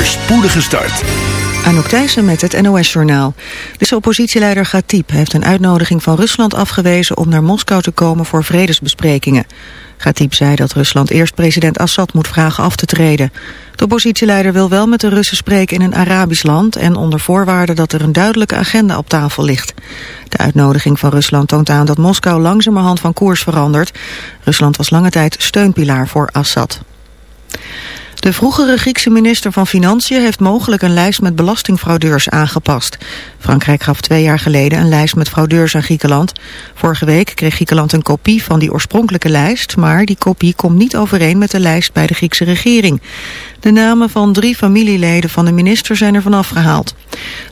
spoedige start. Anouk Thijssen met het NOS-journaal. De oppositieleider Ghatib heeft een uitnodiging van Rusland afgewezen om naar Moskou te komen voor vredesbesprekingen. Ghatib zei dat Rusland eerst president Assad moet vragen af te treden. De oppositieleider wil wel met de Russen spreken in een Arabisch land en onder voorwaarde dat er een duidelijke agenda op tafel ligt. De uitnodiging van Rusland toont aan dat Moskou langzamerhand van koers verandert. Rusland was lange tijd steunpilaar voor Assad. De vroegere Griekse minister van Financiën heeft mogelijk een lijst met belastingfraudeurs aangepast. Frankrijk gaf twee jaar geleden een lijst met fraudeurs aan Griekenland. Vorige week kreeg Griekenland een kopie van die oorspronkelijke lijst, maar die kopie komt niet overeen met de lijst bij de Griekse regering. De namen van drie familieleden van de minister zijn er vanaf gehaald.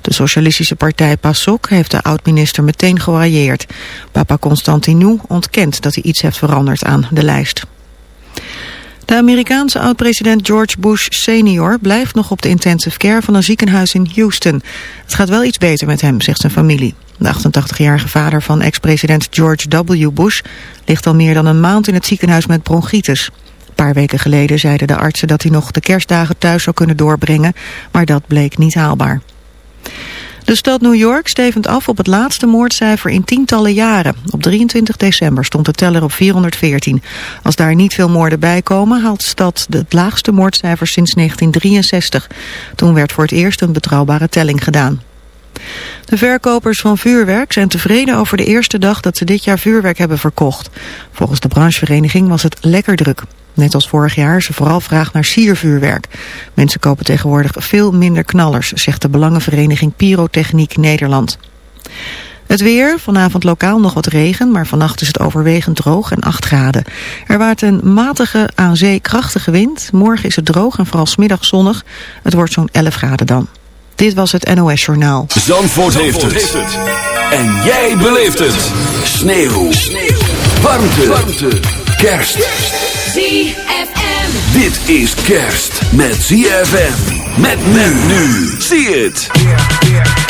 De socialistische partij PASOK heeft de oud-minister meteen gewarieerd. Papa Constantinou ontkent dat hij iets heeft veranderd aan de lijst. De Amerikaanse oud-president George Bush senior blijft nog op de intensive care van een ziekenhuis in Houston. Het gaat wel iets beter met hem, zegt zijn familie. De 88-jarige vader van ex-president George W. Bush ligt al meer dan een maand in het ziekenhuis met bronchitis. Een paar weken geleden zeiden de artsen dat hij nog de kerstdagen thuis zou kunnen doorbrengen, maar dat bleek niet haalbaar. De stad New York stevend af op het laatste moordcijfer in tientallen jaren. Op 23 december stond de teller op 414. Als daar niet veel moorden bij komen, haalt de stad het laagste moordcijfer sinds 1963. Toen werd voor het eerst een betrouwbare telling gedaan. De verkopers van vuurwerk zijn tevreden over de eerste dag dat ze dit jaar vuurwerk hebben verkocht. Volgens de branchevereniging was het lekker druk. Net als vorig jaar is er vooral vraag naar siervuurwerk. Mensen kopen tegenwoordig veel minder knallers, zegt de Belangenvereniging Pyrotechniek Nederland. Het weer, vanavond lokaal nog wat regen, maar vannacht is het overwegend droog en 8 graden. Er waart een matige, aan zee krachtige wind. Morgen is het droog en vooral smiddag zonnig. Het wordt zo'n 11 graden dan. Dit was het NOS Journaal. Zandvoort, heeft, het. En jij beleeft het. Sneeuw. Sneeuw. Warmte. Warmte. Kerst. ZFM. Dit is kerst met ZFM. Met men nu. Zie het.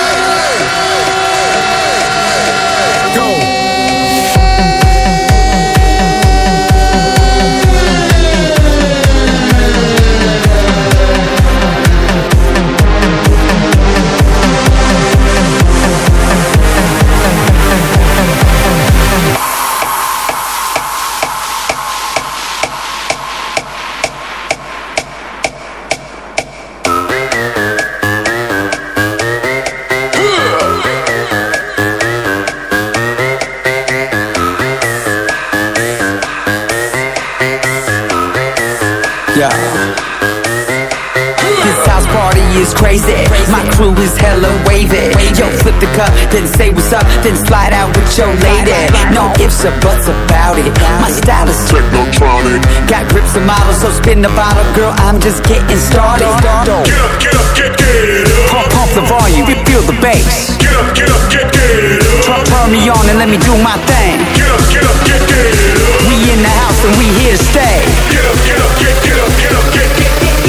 Is crazy. My crew is hella wavy. Yo, flip the cup, then say what's up, then slide out with your lady. No ifs or buts about it. My style is technotronic. Got grips and models, so spin the bottle, girl. I'm just getting started. Get up, get up, get, get up. Pump, pump the volume, feel the bass. Get up, get up, get, get up. Turn, turn me on and let me do my thing. Get up, get up, get, get up. We in the house and we here to stay. Get up, get up, get, get up, get up, get, get,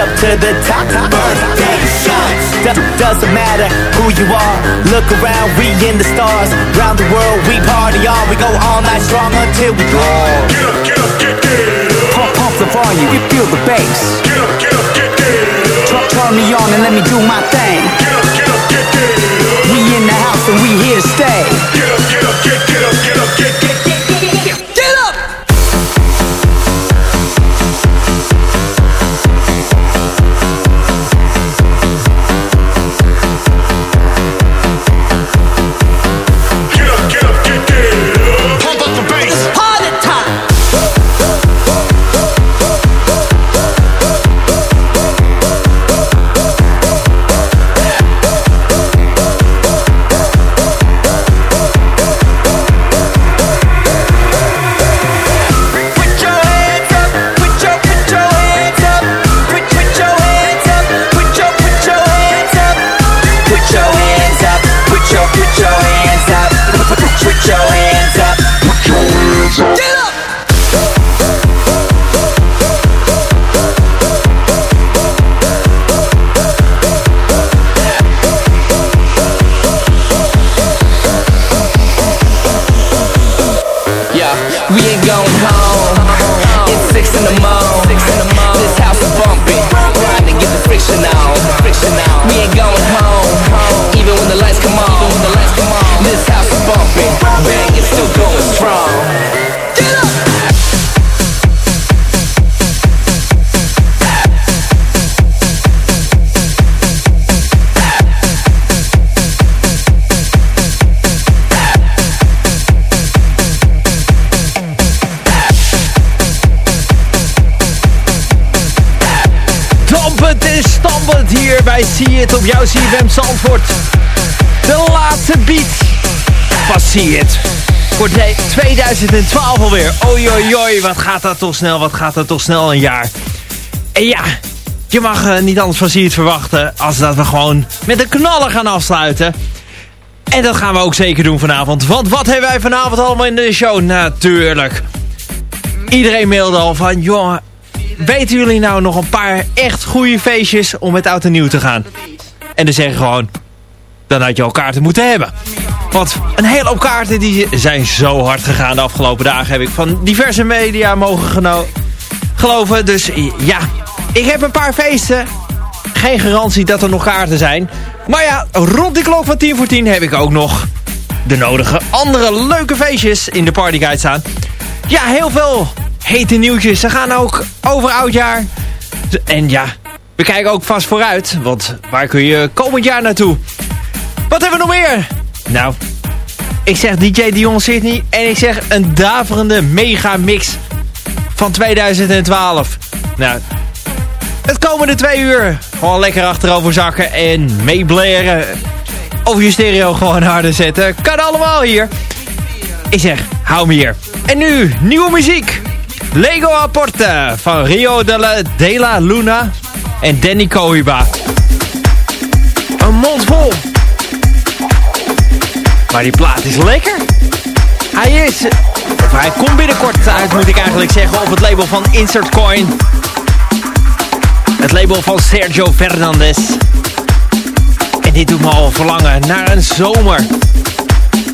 cup to the top. Birthday shots. Do- doesn't matter who you are. Look around, we in the stars. Round the world, we party on. We go all night strong until we draw. Get up, get up, get down. Pump, pump the volume, we feel the bass. Get up, get up, get down. Turn, turn me on and let me do my thing. Get up, get up, get down. We in the house and we here to stay. Get up, get up, get, get up, get up, get, get, get, get, get, get. Zie het op jouw CFM Zandvoort. De laatste beat van Zie het. Voor de 2012 alweer. Oei, wat gaat dat toch snel, wat gaat dat toch snel een jaar. En ja, je mag eh, niet anders van Zie het verwachten als dat we gewoon met een knaller gaan afsluiten. En dat gaan we ook zeker doen vanavond. Want wat hebben wij vanavond allemaal in de show? Natuurlijk. Iedereen mailde al van, joh, weten jullie nou nog een paar echt goede feestjes om met oud en nieuw te gaan? En dan zeggen gewoon, dan had je al kaarten moeten hebben. Want een hele hoop kaarten die zijn zo hard gegaan de afgelopen dagen. Heb ik van diverse media mogen geloven. Dus ja, ik heb een paar feesten. Geen garantie dat er nog kaarten zijn. Maar ja, rond die klok van 10 voor 10 heb ik ook nog de nodige andere leuke feestjes in de partyguide staan. Ja, heel veel hete nieuwtjes. Ze gaan ook over oudjaar. En ja, we kijken ook vast vooruit. Want waar kun je komend jaar naartoe? Wat hebben we nog meer? Nou, ik zeg DJ Dion Sydney. En ik zeg een daverende mega mix van 2012. Nou, het komende twee uur gewoon lekker achterover zakken en meebleren. Of je stereo gewoon harder zetten. Kan allemaal hier. Ik zeg, hou me hier. En nu, nieuwe muziek. Lego Apporte van Rio de la, Luna en Danny Koiba. Een mond vol. Maar die plaat is lekker. Hij is... Hij komt binnenkort uit, moet ik eigenlijk zeggen, op het label van Insert Coin. Het label van Sergio Fernandez. En dit doet me al verlangen naar een zomer.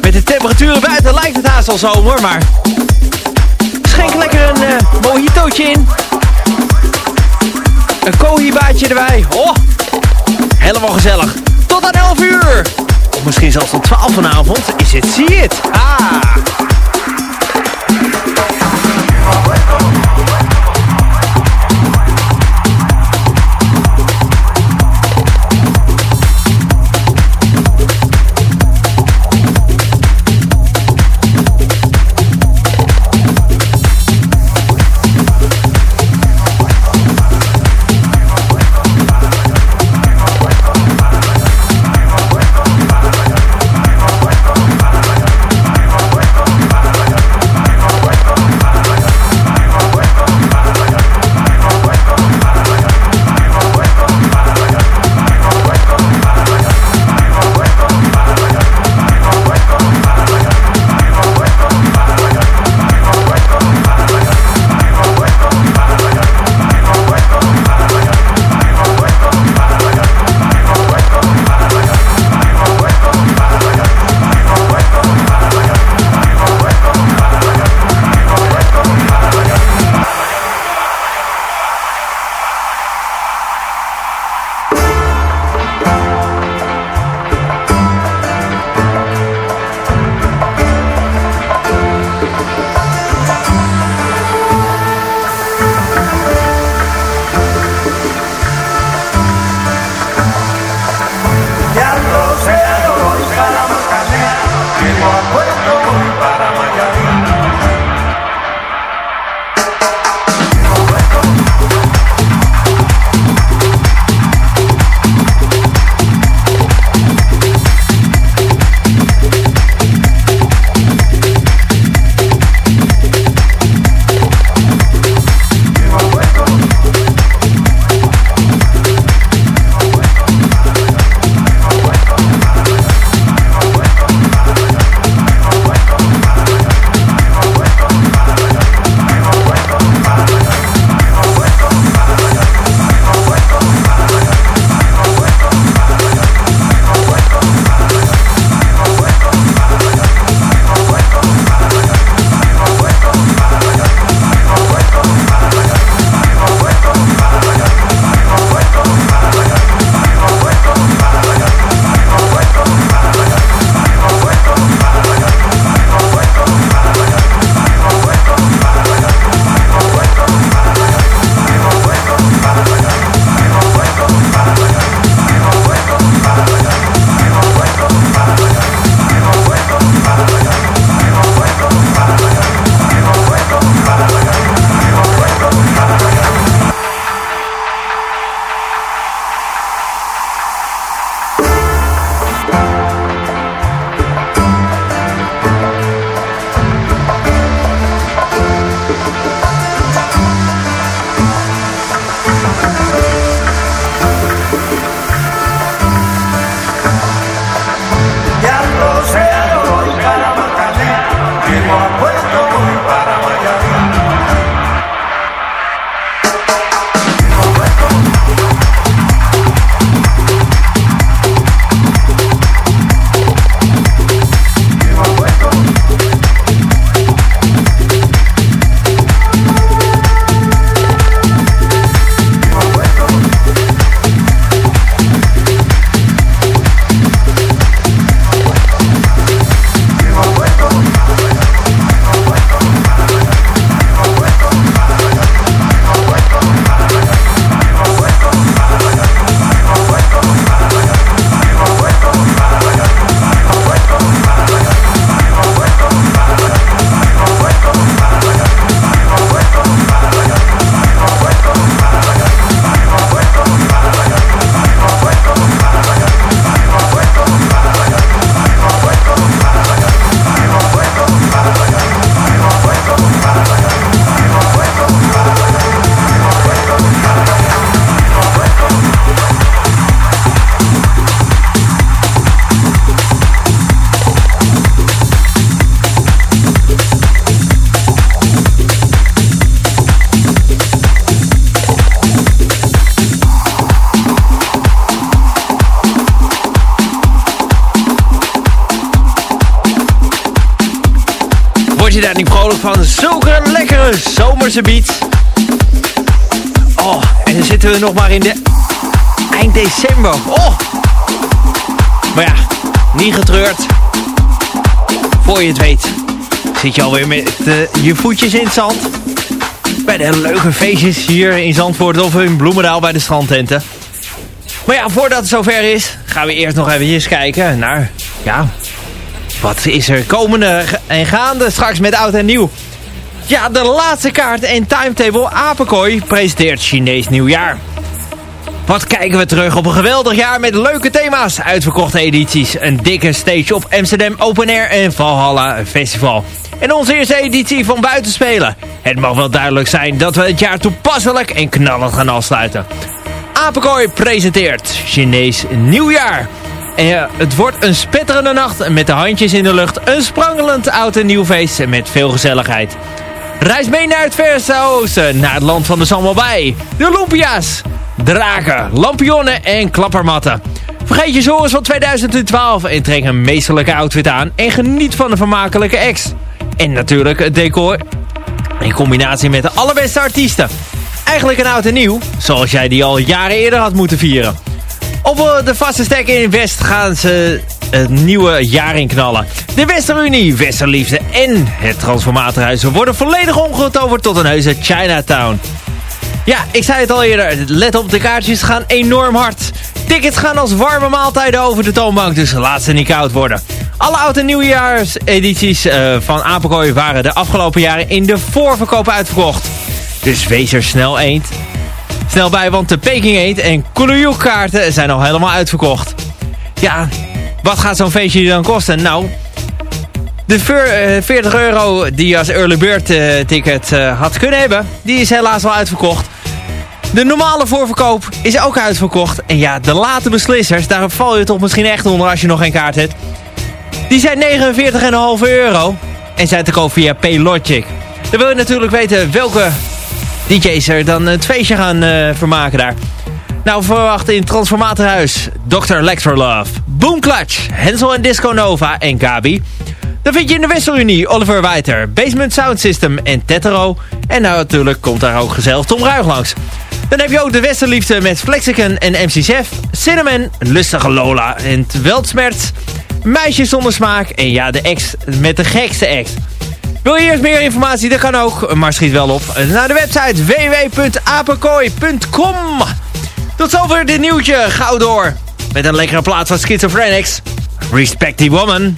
Met de temperaturen buiten lijkt het haast al zomer, maar... Schenk lekker een eh, mojitootje in. Een cohibaatje erbij. Oh, helemaal gezellig. Tot aan 11 uur. Of misschien zelfs tot 12 vanavond is het See It. Ah. Oh, en dan zitten we nog maar in de eind december. Oh! Maar ja, niet getreurd. Voor je het weet, zit je alweer met uh, je voetjes in het zand. Bij de leuke feestjes hier in Zandvoort of in Bloemendaal bij de strandtenten. Maar ja, voordat het zover is, gaan we eerst nog even kijken naar, ja, wat is er komende en gaande straks met oud en nieuw? Ja, de laatste kaart en timetable Apenkooi presenteert Chinees nieuwjaar. Wat kijken we terug op een geweldig jaar met leuke thema's, uitverkochte edities, een dikke stage op Amsterdam Open Air en Valhalla Festival. En onze eerste editie van Buitenspelen. Het mag wel duidelijk zijn dat we het jaar toepasselijk en knallend gaan afsluiten. Apenkooi presenteert Chinees nieuwjaar. En het wordt een spetterende nacht met de handjes in de lucht. Een sprangelend oud en nieuw feest met veel gezelligheid. Reis mee naar het verste oosten, naar het land van de Sammelbij. De Lumpia's, draken, lampionnen en klappermatten. Vergeet je zorgen van 2012 en trek een meesterlijke outfit aan en geniet van de vermakelijke acts. En natuurlijk het decor in combinatie met de allerbeste artiesten. Eigenlijk een oud en nieuw, zoals jij die al jaren eerder had moeten vieren. Op eh, de vaste stek in West gaan ze het nieuwe jaar in knallen. De Westerunie, Westerliefde en het Transformatorhuis worden volledig omgetoverd tot een heuse Chinatown. Ja, ik zei het al eerder, let op, de kaartjes gaan enorm hard. Tickets gaan als warme maaltijden over de toonbank, dus laat ze niet koud worden. Alle oud- en nieuwjaarsedities uh, van Apenkooi waren de afgelopen jaren in de voorverkoop uitverkocht. Dus wees er snel eend snel bij, want de Peking Eend en Kouriouk kaarten zijn al helemaal uitverkocht. Ja, wat gaat zo'n feestje dan kosten? Nou, de 40 eh, euro die je als early bird uh, ticket uh, had kunnen hebben, die is helaas al uitverkocht. De normale voorverkoop is ook uitverkocht. En ja, de late beslissers, daar val je toch misschien echt onder als je nog geen kaart hebt. Die zijn 49,5 euro en zijn te koop via Paylogic. Dan wil je natuurlijk weten welke DJ's er dan het feestje gaan uh, vermaken daar. Nou, verwachten in Transformatorhuis Dr. Electrolove, Boom Clutch, Hensel en Disco Nova en Gabi. Dan vind je in de Westelunie Oliver Weiter, Basement Sound System en Tetero. En nou natuurlijk komt daar ook gezellig Tom Ruig langs. Dan heb je ook de Westerliefde met Flexicon en MC Chef, Cinnamon, Lustige Lola en Weltsmerts, Meisjes zonder smaak en ja, de ex met de gekste ex. Wil je eerst meer informatie? Dat kan ook, maar schiet wel op. Naar de website www.apenkooi.com Tot zover dit nieuwtje. Gauw door. Met een lekkere plaat van Schizophrenics. Respect the woman.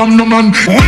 From no man.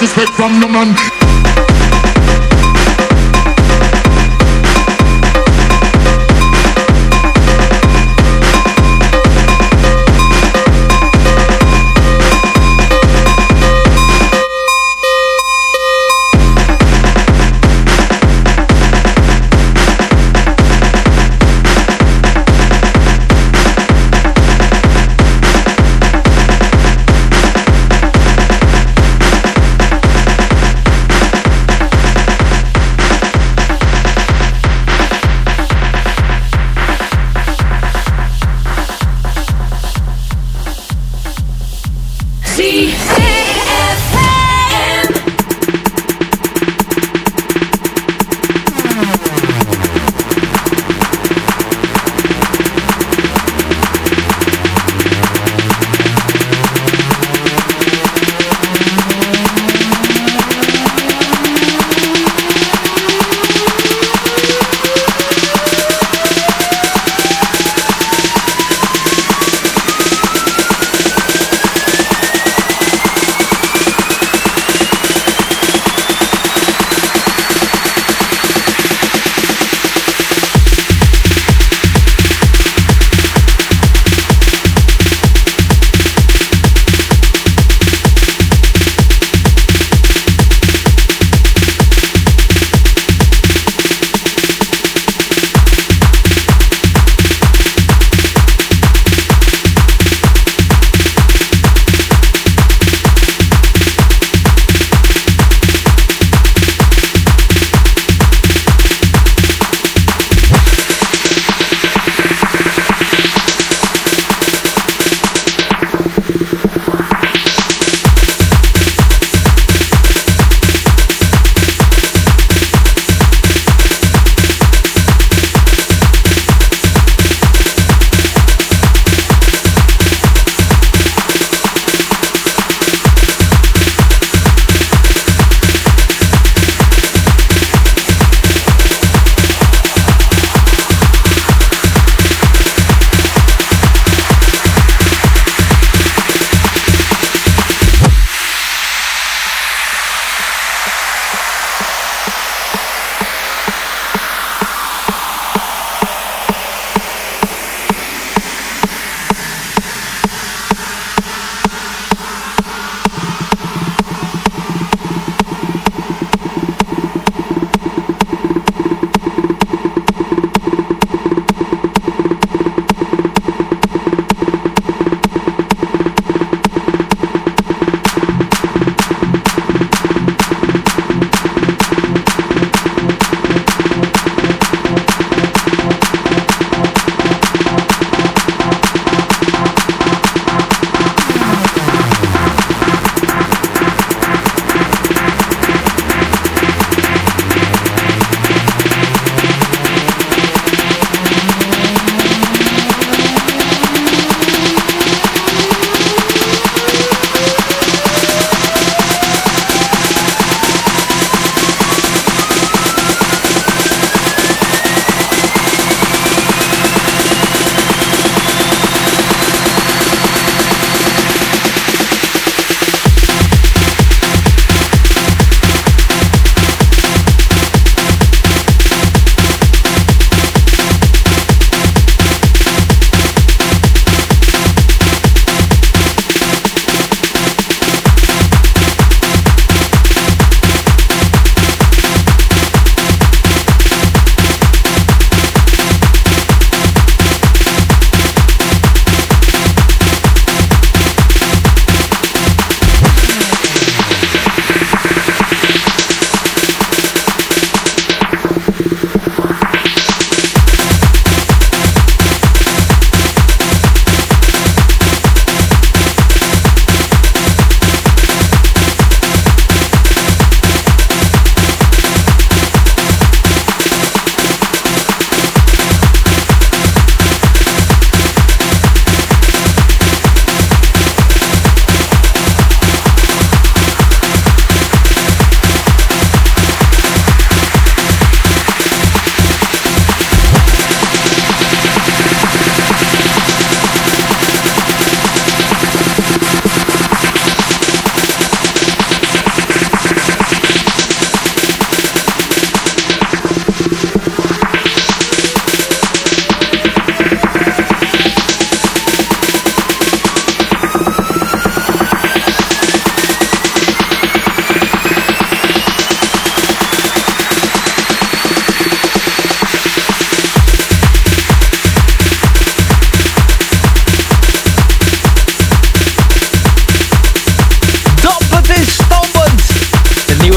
Disrespect from no man.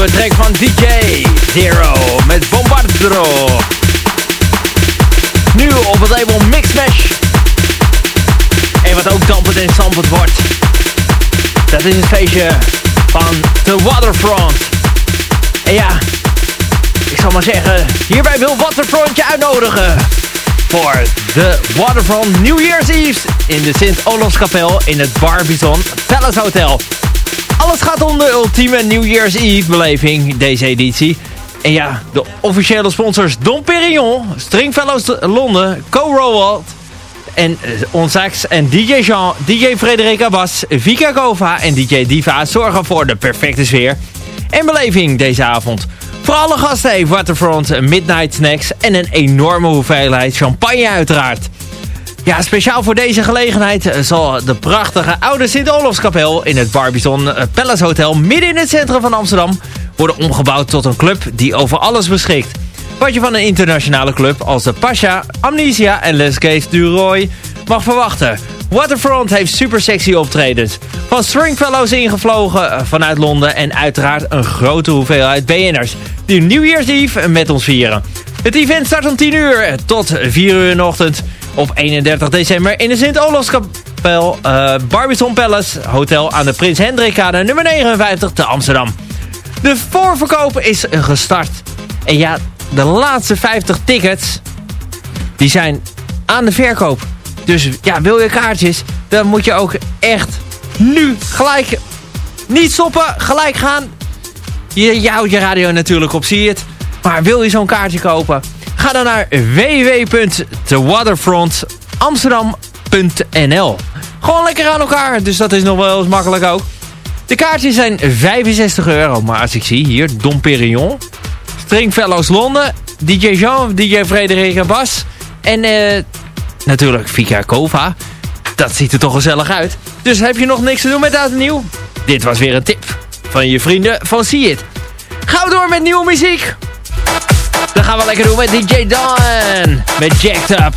Nieuwe track van DJ Zero met Bombardro. Nu op het label Mixmash. En wat ook dampend en stampend wordt. Dat is het feestje van The Waterfront. En ja, ik zal maar zeggen, hierbij wil Waterfront je uitnodigen voor de Waterfront New Year's Eve in de Sint-Olofskapel in het Barbizon Palace Hotel. Alles gaat om de ultieme New Year's Eve beleving deze editie. En ja, de officiële sponsors Dom Perignon, Stringfellows Londen, Co Rowald en uh, Onsax en DJ Jean, DJ Frederik Abbas, Vika Kova en DJ Diva zorgen voor de perfecte sfeer en beleving deze avond. Voor alle gasten heeft Waterfront Midnight Snacks en een enorme hoeveelheid champagne uiteraard. Ja, speciaal voor deze gelegenheid zal de prachtige oude Sint-Olofskapel in het Barbizon Palace Hotel midden in het centrum van Amsterdam worden omgebouwd tot een club die over alles beschikt. Wat je van een internationale club als de Pasha, Amnesia en Les Gays du Roy mag verwachten. Waterfront heeft super sexy optredens. Van Stringfellows ingevlogen vanuit Londen en uiteraard een grote hoeveelheid BN'ers die New Year's Eve met ons vieren. Het event start om 10 uur tot 4 uur in de ochtend op 31 december in de Sint-Olofskapel uh, Barbizon Palace Hotel aan de Prins Hendrikkade nummer 59 te Amsterdam. De voorverkoop is gestart. En ja, de laatste 50 tickets die zijn aan de verkoop. Dus ja, wil je kaartjes, dan moet je ook echt nu gelijk niet stoppen, gelijk gaan. Je, je houdt je radio natuurlijk op, zie je het. Maar wil je zo'n kaartje kopen? Ga dan naar www.thewaterfrontamsterdam.nl Gewoon lekker aan elkaar, dus dat is nog wel eens makkelijk ook. De kaartjes zijn 65 euro, maar als ik zie hier, Dom Perignon, Stringfellows Londen, DJ Jean, DJ Frederik Bas en uh, natuurlijk Vika Kova. Dat ziet er toch gezellig uit. Dus heb je nog niks te doen met en nieuw? Dit was weer een tip van je vrienden van See It. Gaan we door met nieuwe muziek. Dan gaan we lekker doen met DJ Don. Met Jacked Up.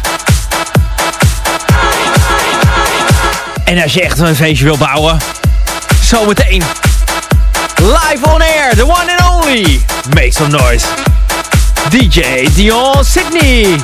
En als je echt een feestje wil bouwen. Zometeen. Live on air. The one and only. Make some noise. DJ Dion Sydney.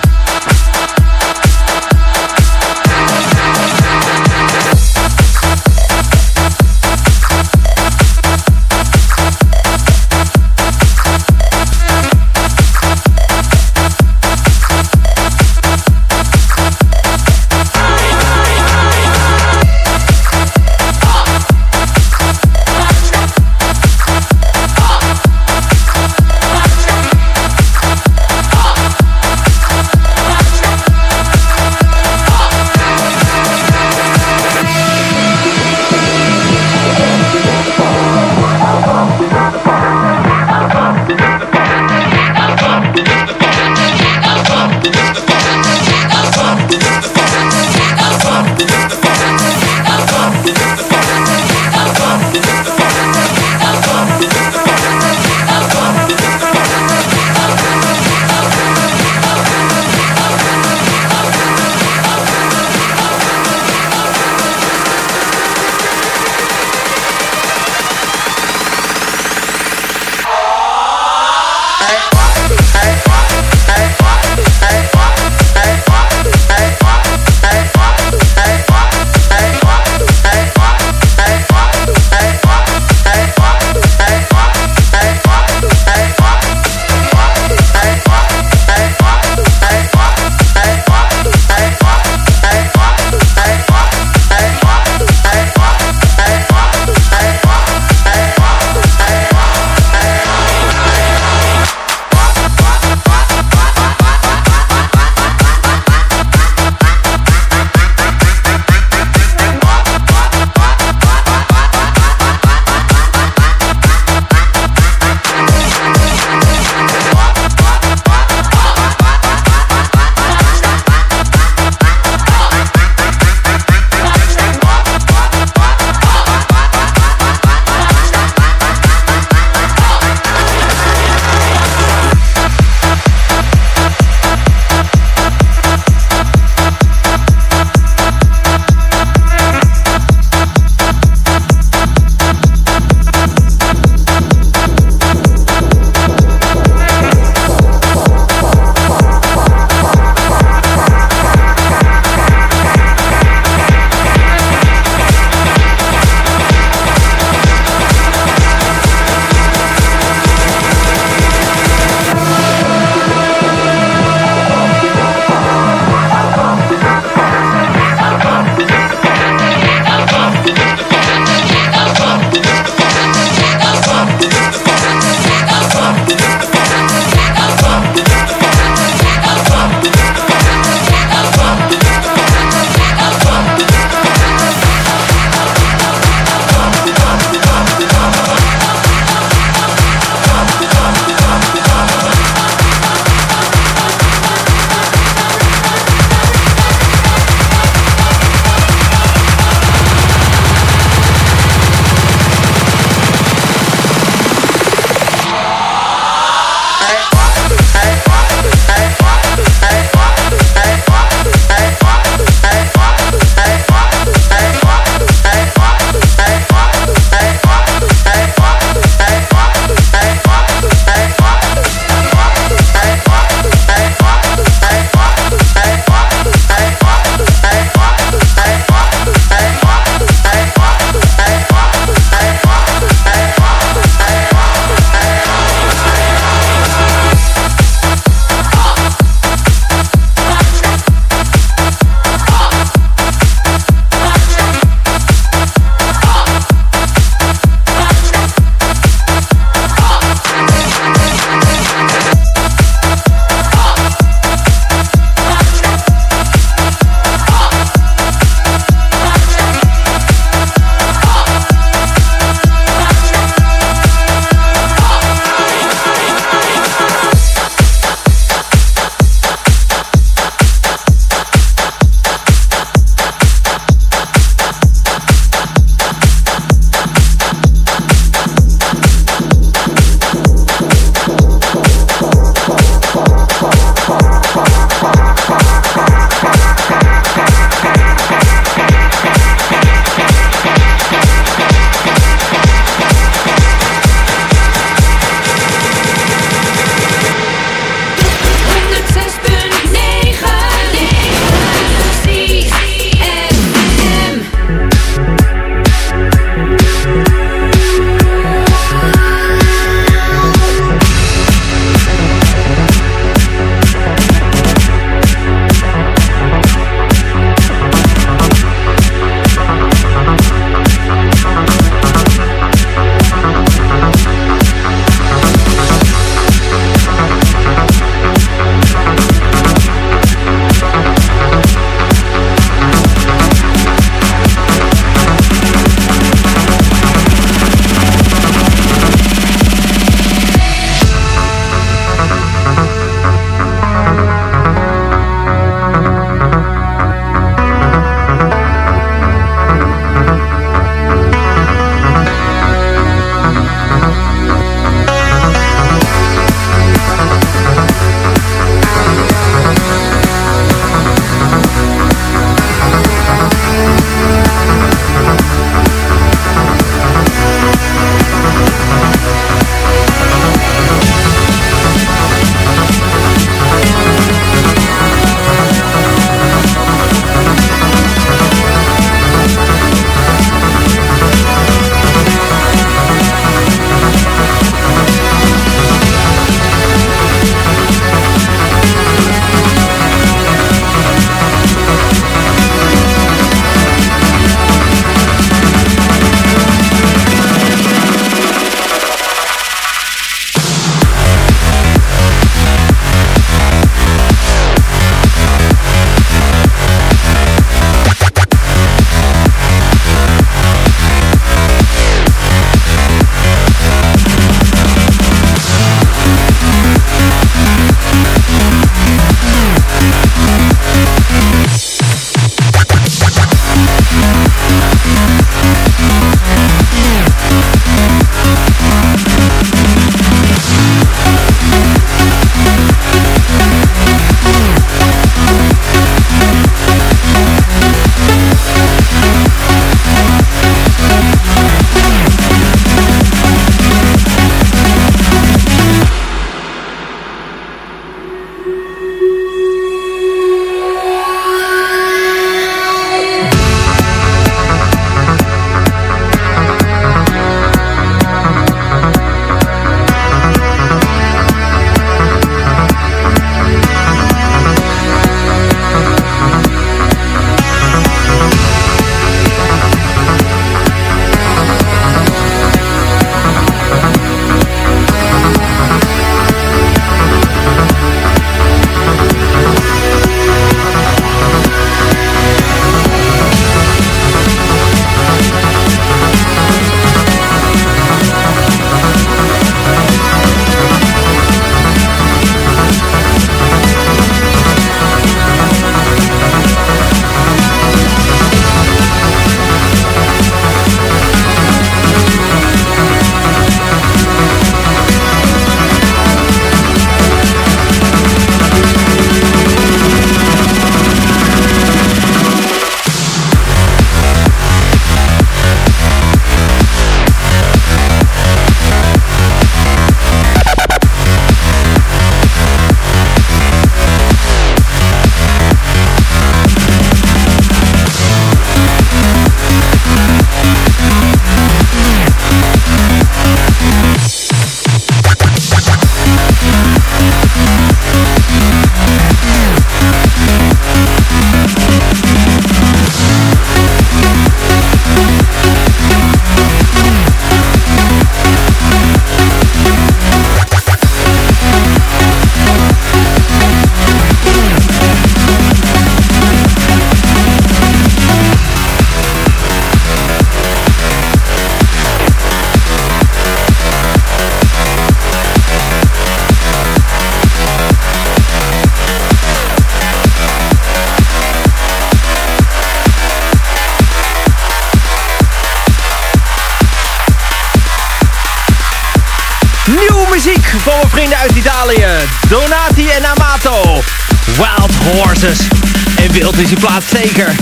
Is die plaats zeker.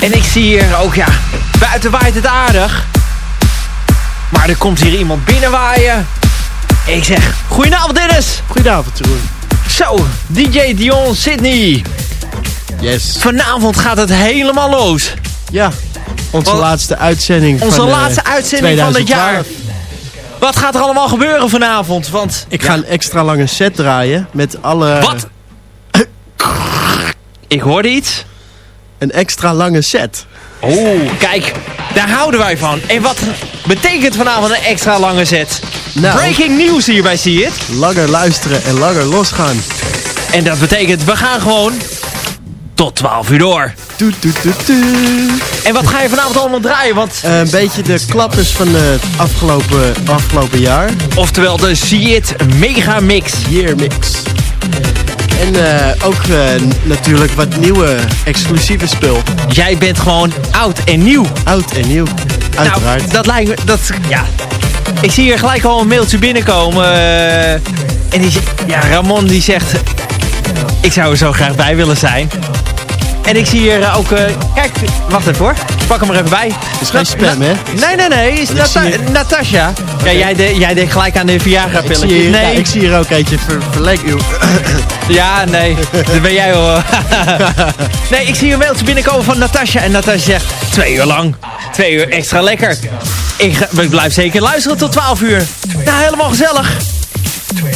En ik zie hier ook, ja, buiten waait het aardig. Maar er komt hier iemand binnenwaaien. Ik zeg, goedenavond Dennis. Goedenavond, Jeroen. Zo, DJ Dion Sydney. Yes. Vanavond gaat het helemaal los. Ja, onze Wat- laatste uitzending Onze van, eh, laatste uitzending van het jaar. 2012. Wat gaat er allemaal gebeuren vanavond? Want Ik ga een extra lange set draaien met alle... Wat? Ik hoorde iets. Een extra lange set. Oh, kijk, daar houden wij van. En wat betekent vanavond een extra lange set? Nou. Breaking news hier bij See It. Langer luisteren en langer losgaan. En dat betekent, we gaan gewoon tot 12 uur door. En wat ga je vanavond allemaal draaien? Want, Eh, een beetje de klappers van het afgelopen, afgelopen jaar. oftewel de See It Mega Mix. Year mix. En eh, ook eh, natuurlijk wat nieuwe exclusieve spul. Jij bent gewoon oud en nieuw. Oud en nieuw. Uiteraard. Nou, dat lijkt me... Dat, ja. Ik zie hier gelijk al een mailtje binnenkomen. eh, en die, ja, Ramon die zegt... Ik zou er zo graag bij willen zijn. En ik zie hier eh, ook... eh, kijk, wacht even hoor. Ik pak hem er even bij. is geen spam, hè? Nee, nee, nee. Is Nata hier- Natasja. Ja, jij, de, jij denkt gelijk aan de zie hier, Nee. ja, ik zie hier ook eentje ver, verlek uw. Ja, nee. Dat ben jij hoor. Nee, ik zie een mailtje binnenkomen van Natasja. En Natasja zegt, twee uur lang. Twee uur extra lekker. Ik, ga- ik blijf zeker luisteren tot 12 uur. Nou, helemaal gezellig.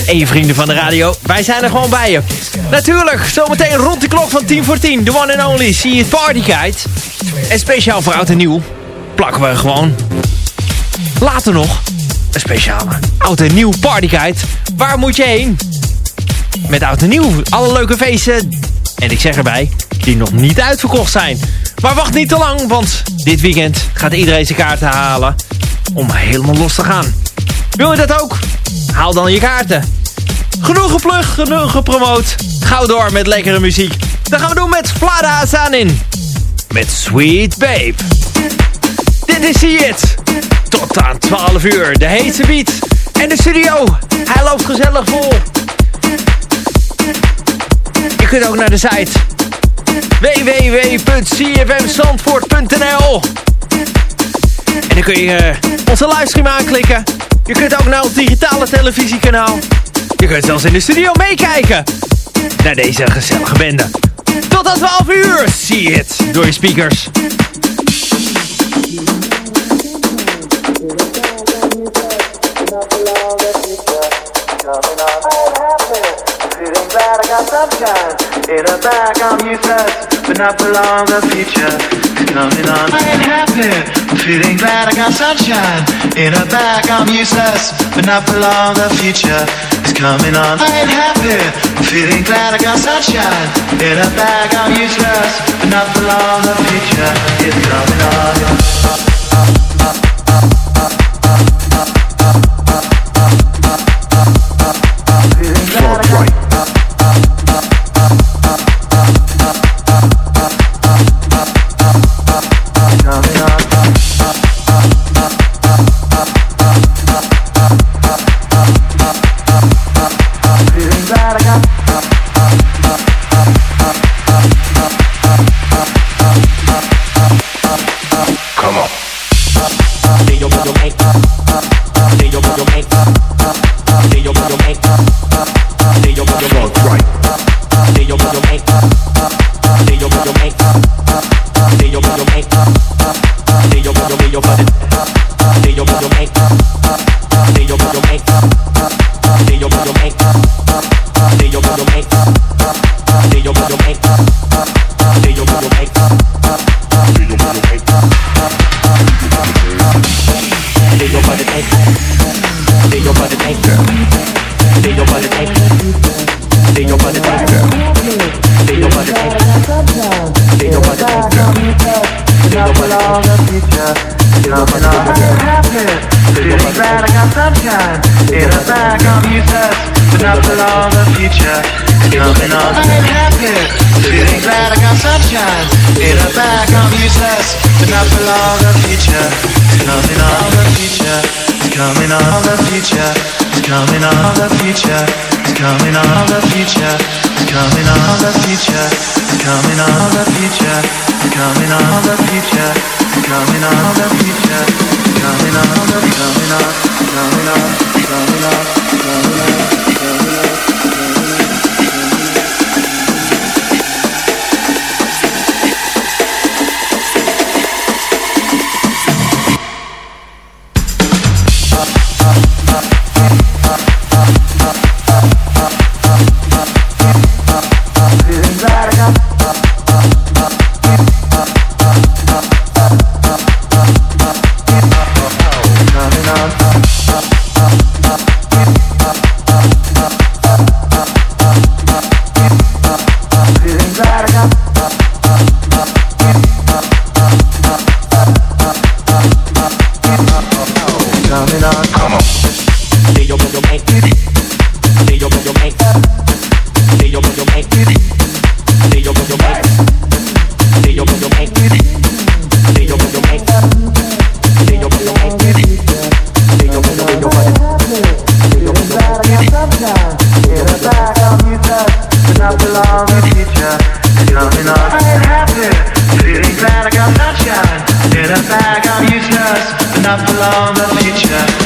En je vrienden van de radio, wij zijn er gewoon bij je. Natuurlijk, zometeen rond de klok van 10 voor 10. The one and only, see it party guide. En speciaal voor oud en nieuw plakken we gewoon later nog een speciale oud en nieuw party guide. Waar moet je heen? met oud en nieuw. Alle leuke feesten. En ik zeg erbij, die nog niet uitverkocht zijn. Maar wacht niet te lang, want dit weekend gaat iedereen zijn kaarten halen. Om helemaal los te gaan. Wil je dat ook? Haal dan je kaarten. Genoeg geplukt, genoeg gepromoot. Gauw door met lekkere muziek. Dat gaan we doen met Vlada Azanin. Met Sweet Babe. Dit is See. Tot aan 12 uur. De heetste beat. En de studio. Hij loopt gezellig vol. Je kunt ook naar de site www.cfmzandvoort.nl dan kun je eh, onze livestream aanklikken. Je kunt ook naar ons digitale televisiekanaal. Je kunt zelfs in de studio meekijken. Naar deze gezellige bende. Tot aan 12 uur. See it door je speakers. Coming on. I ain't happy. I'm feeling glad I got sunshine in a bag. I'm useless, but not for long. The future is coming on. I ain't happy. I'm feeling glad I got sunshine in a bag. I'm useless, but not for long. The future is coming on. Yo Coming on. I'm happy. Feeling glad I got sunshine in the back. I'm useless, but not for long. The future is coming on. I'm happy. Feeling glad I got sunshine in the back. I'm useless, but not for long. The future is coming on. The future is coming on. The future is coming on. The future is coming on. The coming on. The future coming on. Coming on. Coming on. Coming on. Coming on. Coming on. Coming on. In the back, I'm useless, but not for long. The future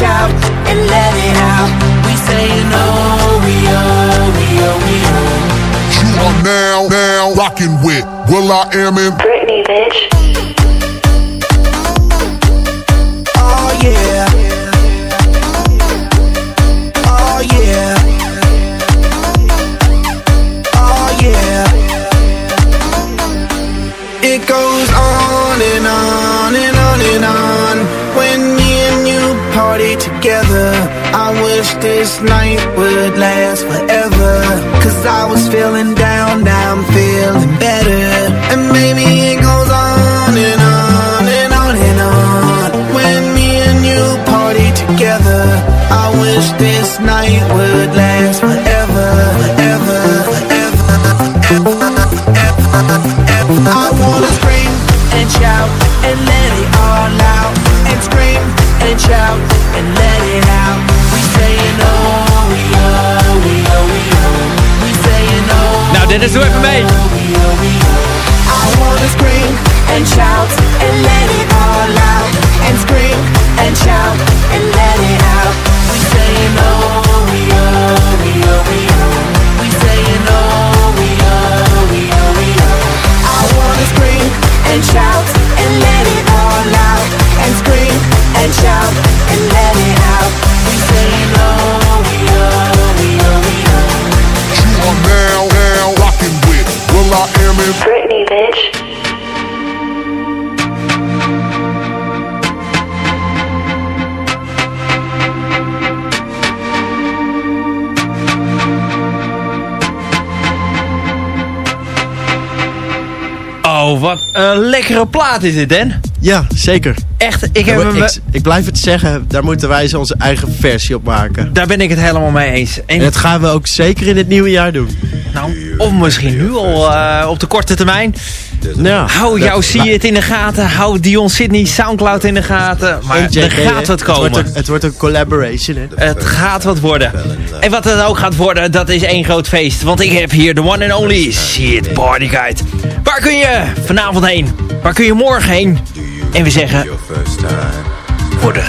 Shout and let it out. We saying oh, we oh, we oh, we oh. You are now, now rocking with Will I Am in Britney, bitch. Wat een lekkere plaat is dit, hè? Ja, zeker. Echt, ik heb hem... ik, ik blijf het zeggen, daar moeten wij onze eigen versie op maken. Daar ben ik het helemaal mee eens. En, En dat gaan we ook zeker in het nieuwe jaar doen. nou, of misschien nu al eh, op de korte termijn. Ja, Hou dat- jou zie je het in de gaten. Hou Dion Sydney Soundcloud in de gaten. Maar er gaat wat komen. Het wordt, een, het wordt een collaboration, hè? Het gaat wat worden. En wat het ook gaat worden, dat is één groot feest. Want ik heb hier de one and only See It Party Guide. Waar kun je vanavond heen? Waar kun je morgen heen? En we zeggen... Voor de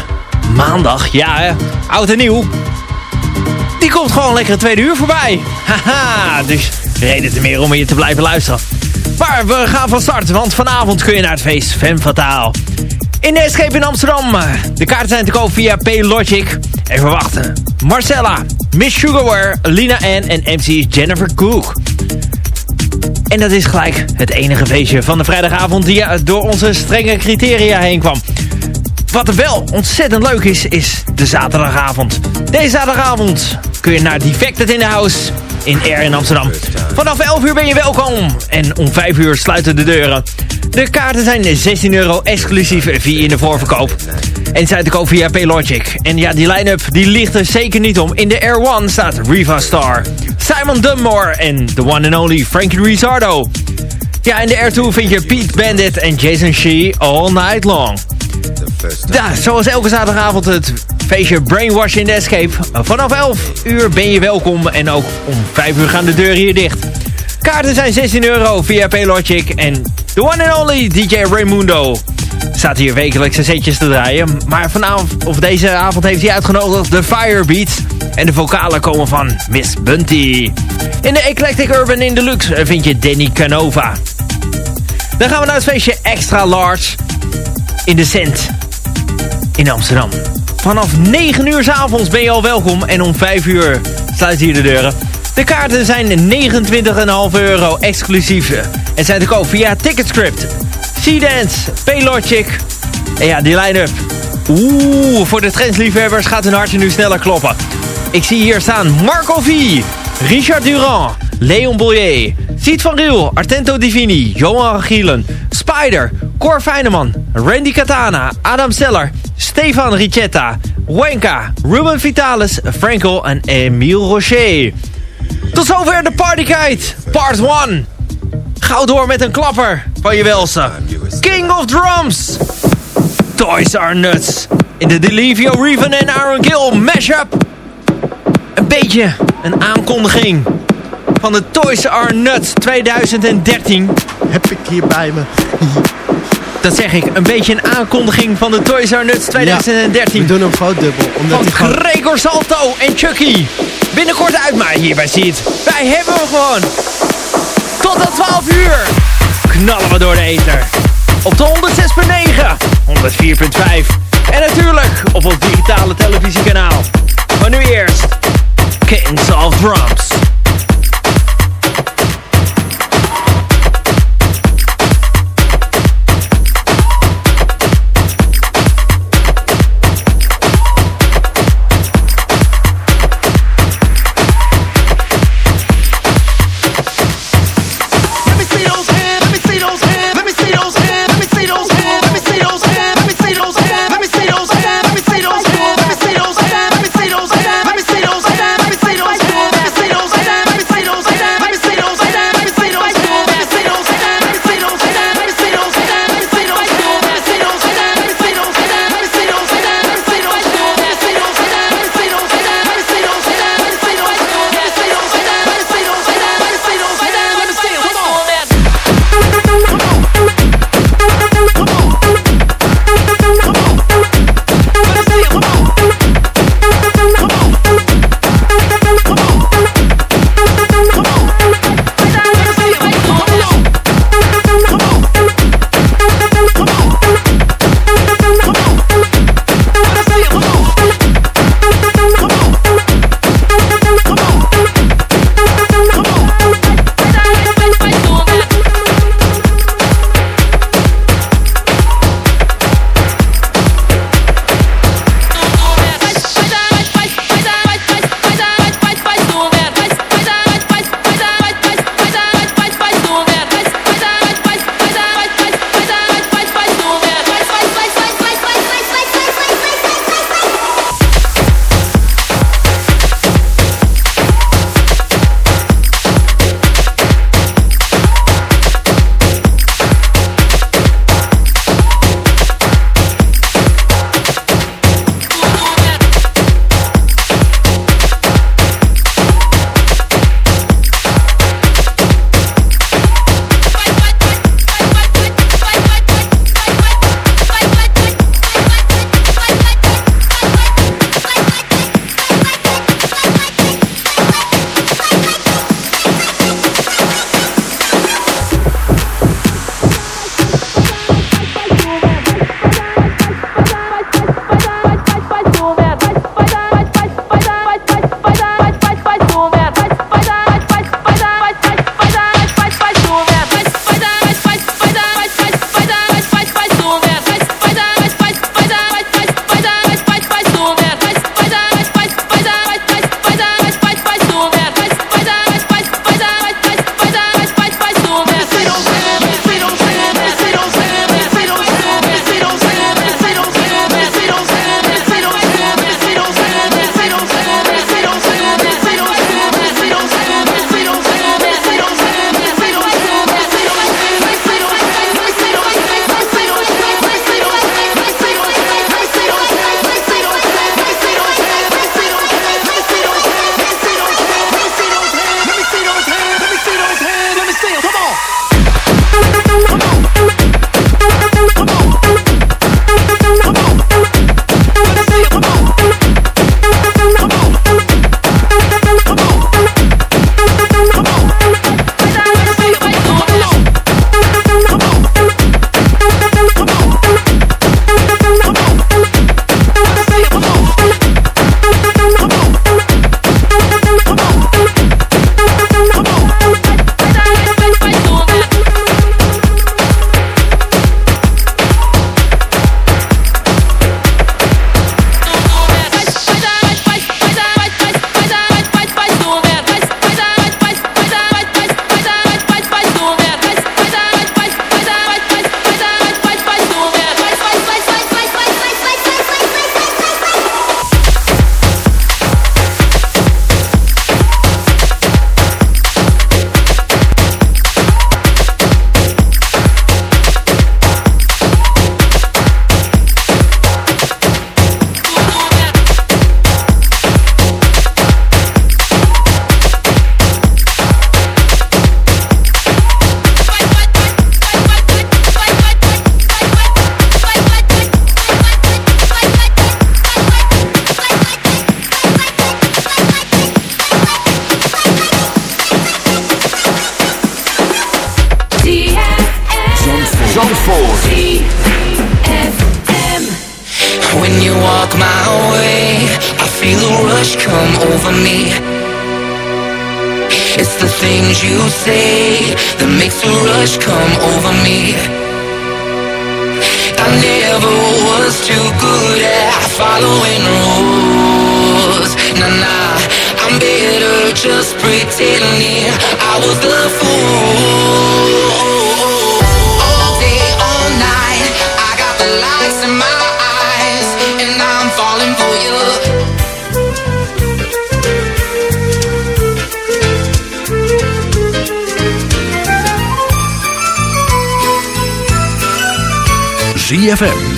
maandag, ja hè, oud en nieuw. Die komt gewoon lekker een tweede uur voorbij. Haha, dus reden te meer om hier te blijven luisteren. Maar we gaan van start, want vanavond kun je naar het feest Fatale. In de Escape in Amsterdam. De kaarten zijn te koop via Paylogic. En verwachten Marcella, Miss Sugarware, Lina Ann en MC Jennifer Cook. En dat is gelijk het enige feestje van de vrijdagavond die eh, door onze strenge criteria heen kwam. Wat er wel ontzettend leuk is, is de zaterdagavond. Deze zaterdagavond kun je naar Defected in the House in Air in Amsterdam. Vanaf 11 uur ben je welkom en om 5 uur sluiten de deuren. De kaarten zijn 16 euro exclusief via in de voorverkoop. En zijn te koop via Paylogic. En ja, die line-up die ligt er zeker niet om. In de Air One staat Riva Star, Simon Dunmore en the one and only Frankie Rizzardo. Ja, in de Air 2 vind je Pete Bandit en Jason Shee all night long. Ja, zoals elke zaterdagavond het feestje Brainwash in the Escape. Vanaf 11 uur ben je welkom en ook om 5 uur gaan de deuren hier dicht. Kaarten zijn 16 euro via Paylogic en the one and only DJ Raimundo staat hier wekelijks zijn setjes te draaien. Maar vanavond, of deze avond heeft hij uitgenodigd de Firebeats en de vocalen komen van Miss Bunty. In de Eclectic Urban in Deluxe vind je Danny Canova. Dan gaan we naar het feestje Extra Large in de Cent in Amsterdam. Vanaf 9 uur 's avonds ben je al welkom en om 5 uur sluit hier de deuren. De kaarten zijn 29,5 euro exclusief en zijn te koop via Ticketscript, C-Dance, Paylogic. En ja, die line-up. Oeh, voor de trendsliefhebbers gaat hun hartje nu sneller kloppen. Ik zie hier staan Marco V, Richard Durand, Leon Bollier, Siet van Riel, Artento Divini, Johan Gielen, Spider, Cor Feyneman, Randy Katana, Adam Seller, Stefan Ricetta, Wenka, Ruben Vitalis, Frankel en Emile Rocher. Tot zover de Partyguide, part 1. Gauw door met een klapper van je. King of Drums. Toys Are Nuts. In de Delivio Reven en Aaron Gill mashup. Een beetje een aankondiging van de Toys Are Nuts 2013. Heb ik hier bij me. Dat zeg ik, een beetje een aankondiging van de Toys R Nuts 2013. we doen hem gewoon dubbel. Omdat van gewoon... Gregor Salto en Chucky. Binnenkort uit mij hier bij Ziet. Wij hebben hem gewoon. Tot aan 12 uur. Knallen we door de ether. Op de 106.9, 104.5. En natuurlijk op ons digitale televisiekanaal. Maar nu eerst Kings of Drums.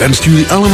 Wenst jullie allemaal...